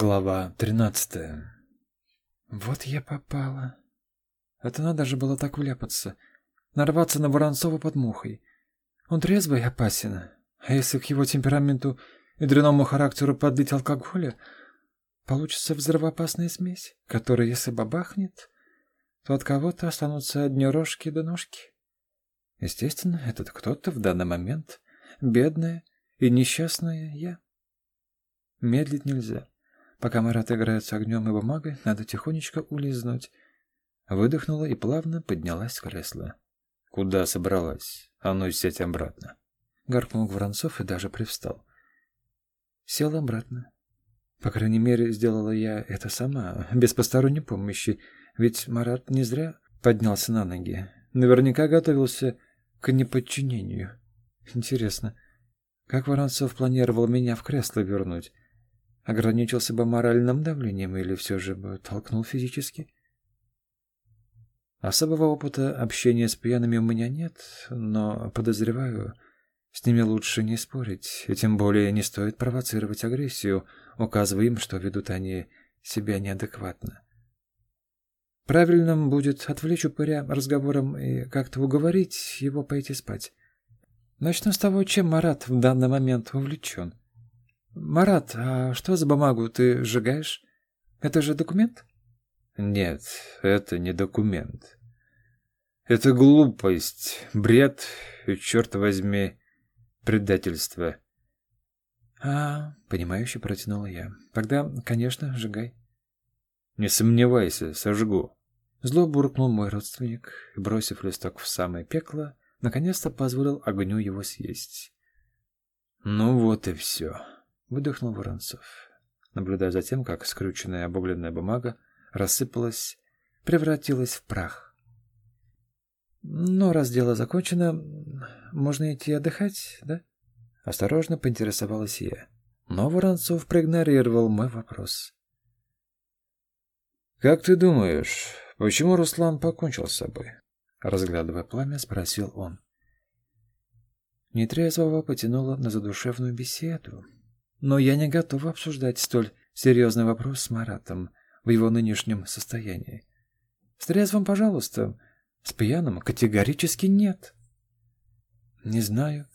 Глава тринадцатая. Вот я попала. Это надо же было так вляпаться. Нарваться на Воронцова под мухой. Он трезвый и опасен. А если к его темпераменту и дряному характеру подлить алкоголя, получится взрывоопасная смесь, которая, если бабахнет, то от кого-то останутся одни рожки до ножки. Естественно, этот кто-то в данный момент бедная и несчастная я. Медлить нельзя. Пока Марат играет с огнем и бумагой, надо тихонечко улизнуть. Выдохнула и плавно поднялась с кресла. «Куда собралась? А ну, сядь обратно!» Гаркнул Воронцов и даже привстал. Сел обратно. По крайней мере, сделала я это сама, без посторонней помощи, ведь Марат не зря поднялся на ноги. Наверняка готовился к неподчинению. Интересно, как Воронцов планировал меня в кресло вернуть? Ограничился бы моральным давлением или все же бы толкнул физически? Особого опыта общения с пьяными у меня нет, но, подозреваю, с ними лучше не спорить, и тем более не стоит провоцировать агрессию, указывая им, что ведут они себя неадекватно. Правильным будет отвлечь упыря разговором и как-то уговорить его пойти спать. Начну с того, чем Марат в данный момент увлечен. «Марат, а что за бумагу ты сжигаешь? Это же документ?» «Нет, это не документ. Это глупость, бред и, черт возьми, предательство». «А, понимающе протянула я. Тогда, конечно, сжигай». «Не сомневайся, сожгу». Зло буркнул мой родственник и, бросив листок в самое пекло, наконец-то позволил огню его съесть. «Ну вот и все». Выдохнул Воронцов, наблюдая за тем, как скрюченная обугленная бумага рассыпалась, превратилась в прах. «Ну, раз дело закончено, можно идти отдыхать, да?» Осторожно поинтересовалась я. Но Воронцов проигнорировал мой вопрос. «Как ты думаешь, почему Руслан покончил с собой?» Разглядывая пламя, спросил он. Нетрезвого потянуло на задушевную беседу, но я не готов обсуждать столь серьезный вопрос с Маратом в его нынешнем состоянии. С трезвым, пожалуйста, с пьяным категорически нет. Не знаю.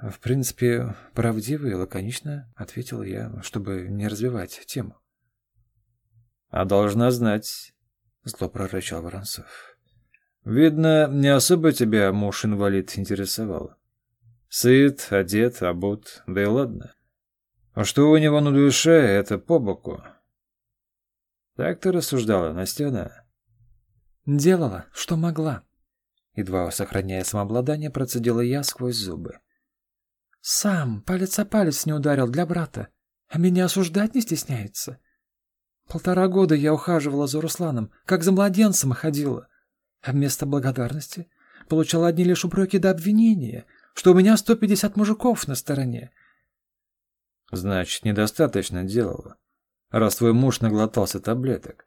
В принципе, правдиво и лаконично ответил я, чтобы не развивать тему. А должна знать, зло прорычал Воронцов. Видно, не особо тебя муж-инвалид интересовал. Сыт, одет, обут, да и ладно. А что у него на душе, это по боку. Так ты рассуждала, Настена? Делала, что могла. Едва сохраняя самообладание, процедила я сквозь зубы. Сам палец о палец не ударил для брата, а меня осуждать не стесняется. Полтора года я ухаживала за Русланом, как за младенцем ходила, а вместо благодарности получала одни лишь упреки до обвинения, что у меня сто пятьдесят мужиков на стороне, Значит, недостаточно делала, раз твой муж наглотался таблеток.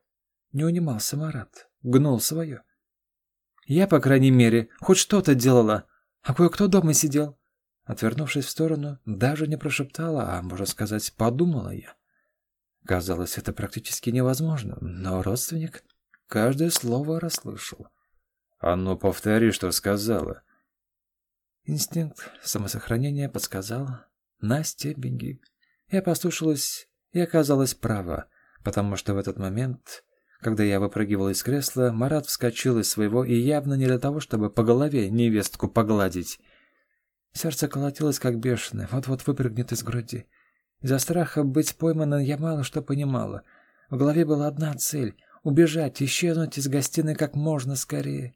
Не унимался Марат, гнул свое. Я, по крайней мере, хоть что-то делала, а кое-кто дома сидел. Отвернувшись в сторону, даже не прошептала, а, можно сказать, подумала я. Казалось, это практически невозможно, но родственник каждое слово расслышал. «А ну, повтори, что сказала». Инстинкт самосохранения подсказал на стебеньги. Я послушалась и оказалась права, потому что в этот момент, когда я выпрыгивал из кресла, Марат вскочил из своего и явно не для того, чтобы по голове невестку погладить. Сердце колотилось как бешеное, вот-вот выпрыгнет из груди. Из-за страха быть пойманной я мало что понимала. В голове была одна цель — убежать, исчезнуть из гостиной как можно скорее.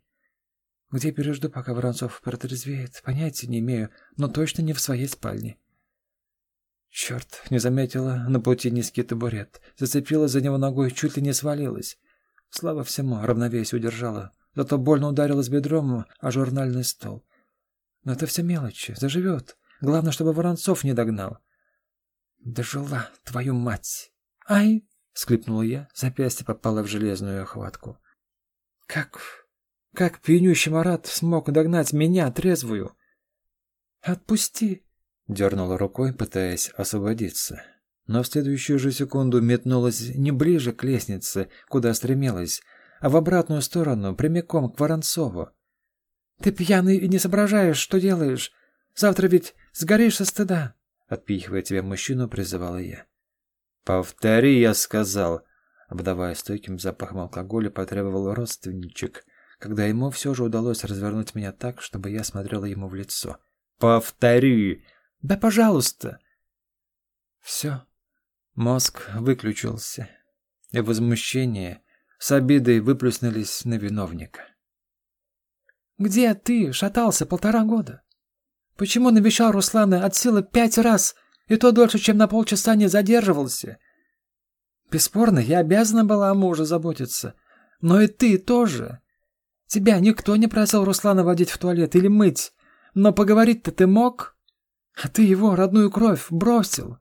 Где пережду, пока Воронцов протрезвеет, понятия не имею, но точно не в своей спальне. Черт, не заметила на пути низкий табурет. Зацепила за него ногой, чуть ли не свалилась. Слава всему, равновесие удержала. Зато больно ударилась бедром о журнальный стол. Но это все мелочи, заживет. Главное, чтобы Воронцов не догнал. Дожила, твою мать! Ай! — склипнула я, запястье попало в железную охватку. Как... как пьянющий Марат смог догнать меня, трезвую? Отпусти! Дернула рукой, пытаясь освободиться. но в следующую же секунду метнулась не ближе к лестнице, куда стремилась, а в обратную сторону, прямиком к Воронцову. «Ты пьяный и не соображаешь, что делаешь. Завтра ведь сгоришь со стыда», — отпихивая тебя мужчину, призывала я. «Повтори, я сказал», — обдавая стойким запахом алкоголя, потребовал родственничек, когда ему все же удалось развернуть меня так, чтобы я смотрела ему в лицо. «Повтори!» «Да, пожалуйста!» Все. Мозг выключился, и возмущение с обидой выплюснулись на виновника. «Где ты шатался полтора года? Почему навещал Руслана от силы пять раз, и то дольше, чем на полчаса не задерживался? Бесспорно, я обязана была о муже заботиться, но и ты тоже. Тебя никто не просил Руслана водить в туалет или мыть, но поговорить-то ты мог, а ты его родную кровь бросил».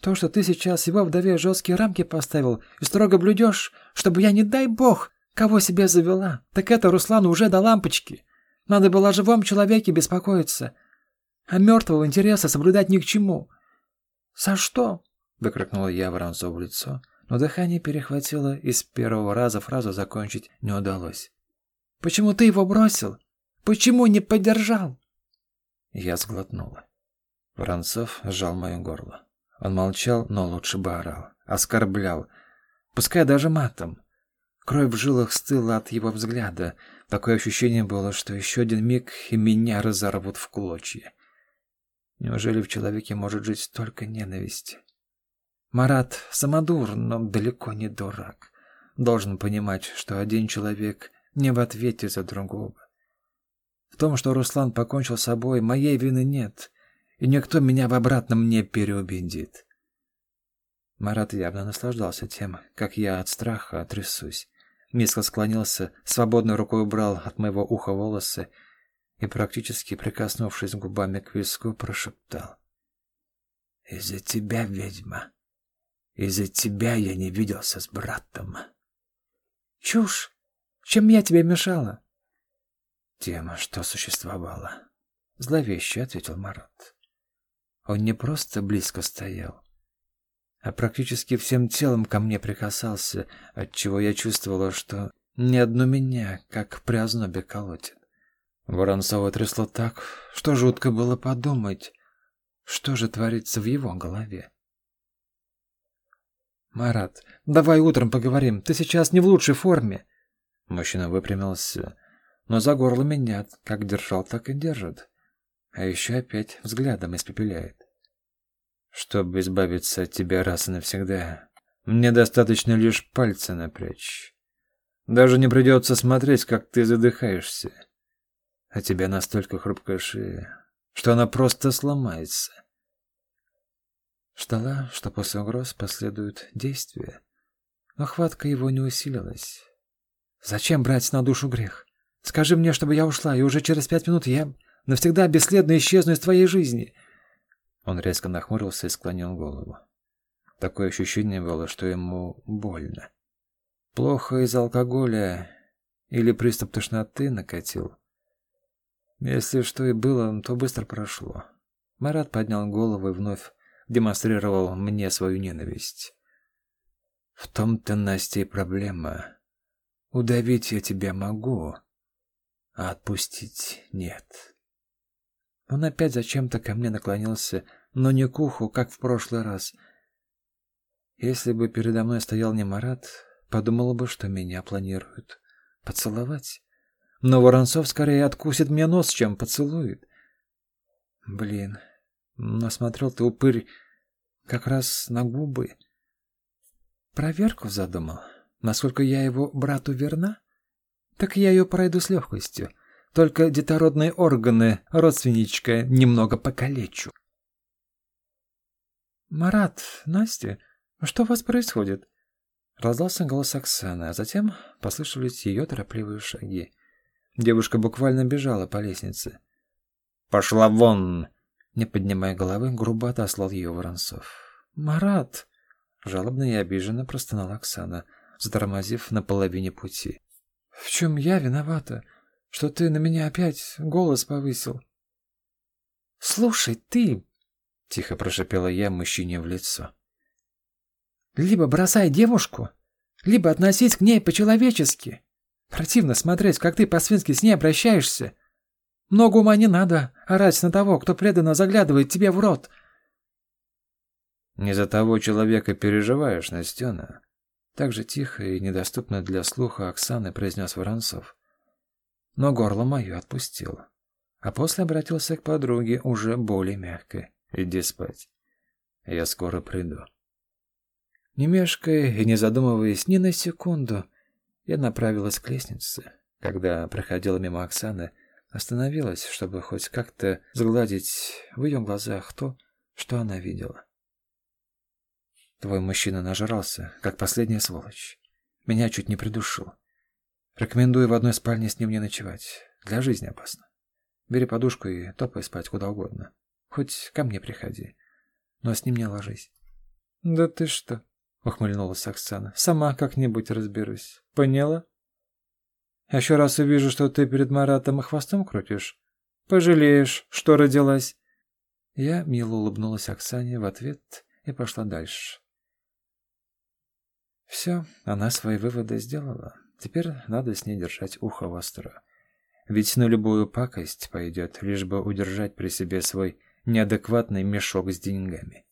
То, что ты сейчас его вдове жесткие рамки поставил и строго блюдешь, чтобы я, не дай бог, кого себе завела, так это Руслану уже до лампочки. Надо было о живом человеке беспокоиться, а мертвого интереса соблюдать ни к чему. «За что?» — выкрикнула я Воронцову в лицо, но дыхание перехватило, и с первого раза фразу закончить не удалось. «Почему ты его бросил? Почему не поддержал?» Я сглотнула. Воронцов сжал мое горло. Он молчал, но лучше бы орал. Оскорблял. Пускай даже матом. Кровь в жилах стыла от его взгляда. Такое ощущение было, что еще один миг и меня разорвут в клочья. Неужели в человеке может жить столько ненависти? Марат самодур, но далеко не дурак. Должен понимать, что один человек не в ответе за другого. В том, что Руслан покончил с собой, моей вины нет и никто меня в обратном не переубедит. Марат явно наслаждался тем, как я от страха трясусь. Низко склонился, свободной рукой убрал от моего уха волосы и, практически прикоснувшись губами к виску, прошептал. «Из-за тебя, ведьма, из-за тебя я не виделся с братом». «Чушь! Чем я тебе мешала?» «Тем, что существовало», — зловеще ответил Марат. Он не просто близко стоял, а практически всем телом ко мне прикасался, отчего я чувствовала, что ни одну меня, как при ознобе, колотит. Воронцова трясло так, что жутко было подумать, что же творится в его голове. «Марат, давай утром поговорим, ты сейчас не в лучшей форме». Мужчина выпрямился, но за горло меня как держал, так и держит. А еще опять взглядом испепеляет. Чтобы избавиться от тебя раз и навсегда, мне достаточно лишь пальцы напрячь. Даже не придется смотреть, как ты задыхаешься. А тебя настолько хрупкая шея, что она просто сломается. Ждала, что после угроз последуют действия, но хватка его не усилилась. «Зачем брать на душу грех? Скажи мне, чтобы я ушла, и уже через пять минут я навсегда бесследно исчезну из твоей жизни». Он резко нахмурился и склонил голову. Такое ощущение было, что ему больно. Плохо из алкоголя или приступ тошноты накатил. Если что и было, то быстро прошло. Марат поднял голову и вновь демонстрировал мне свою ненависть. В том-то, Настя, и проблема. Удавить я тебя могу, а отпустить нет. Он опять зачем-то ко мне наклонился, но не к уху, как в прошлый раз. Если бы передо мной стоял не Марат, подумала бы, что меня планируют поцеловать. Но Воронцов скорее откусит мне нос, чем поцелует. Блин, насмотрел ты упырь как раз на губы. Проверку задумал, насколько я его брату верна? Так я ее пройду с легкостью. Только детородные органы родственничка немного покалечу. «Марат, Настя, что у вас происходит?» Раздался голос Оксаны, а затем послышались ее торопливые шаги. Девушка буквально бежала по лестнице. «Пошла вон!» Не поднимая головы, грубо отослал ее Воронцов. «Марат!» Жалобно и обиженно простонала Оксана, затормозив на половине пути. «В чем я виновата? Что ты на меня опять голос повысил?» «Слушай, ты!» — тихо прошипела я мужчине в лицо. «Либо бросай девушку, либо относись к ней по-человечески. Противно смотреть, как ты по-свински с ней обращаешься. Много ума не надо орать на того, кто преданно заглядывает тебе в рот». «Не за того человека переживаешь, Настена», так же тихо и недоступно для слуха Оксаны произнес Воронцов. Но горло мое отпустил. А после обратился к подруге уже более мягко. «Иди спать. Я скоро приду». Не мешкая и не задумываясь ни на секунду, я направилась к лестнице. Когда проходила мимо Оксаны, остановилась, чтобы хоть как-то сгладить в ее глазах то, что она видела. Твой мужчина нажрался, как последняя сволочь. Меня чуть не придушил. Рекомендую в одной спальне с ним не ночевать. Для жизни опасно. Бери подушку и топай спать куда угодно. Хоть ко мне приходи. Но с ним не ложись. — Да ты что? — ухмыльнулась Оксана. — Сама как-нибудь разберусь. Поняла? Еще раз увижу, что ты перед Маратом и хвостом крутишь. Пожалеешь, что родилась. Я мило улыбнулась Оксане в ответ и пошла дальше. Все, она свои выводы сделала. Теперь надо с ней держать ухо востро. Ведь на любую пакость пойдет, лишь бы удержать при себе свой неадекватный мешок с деньгами.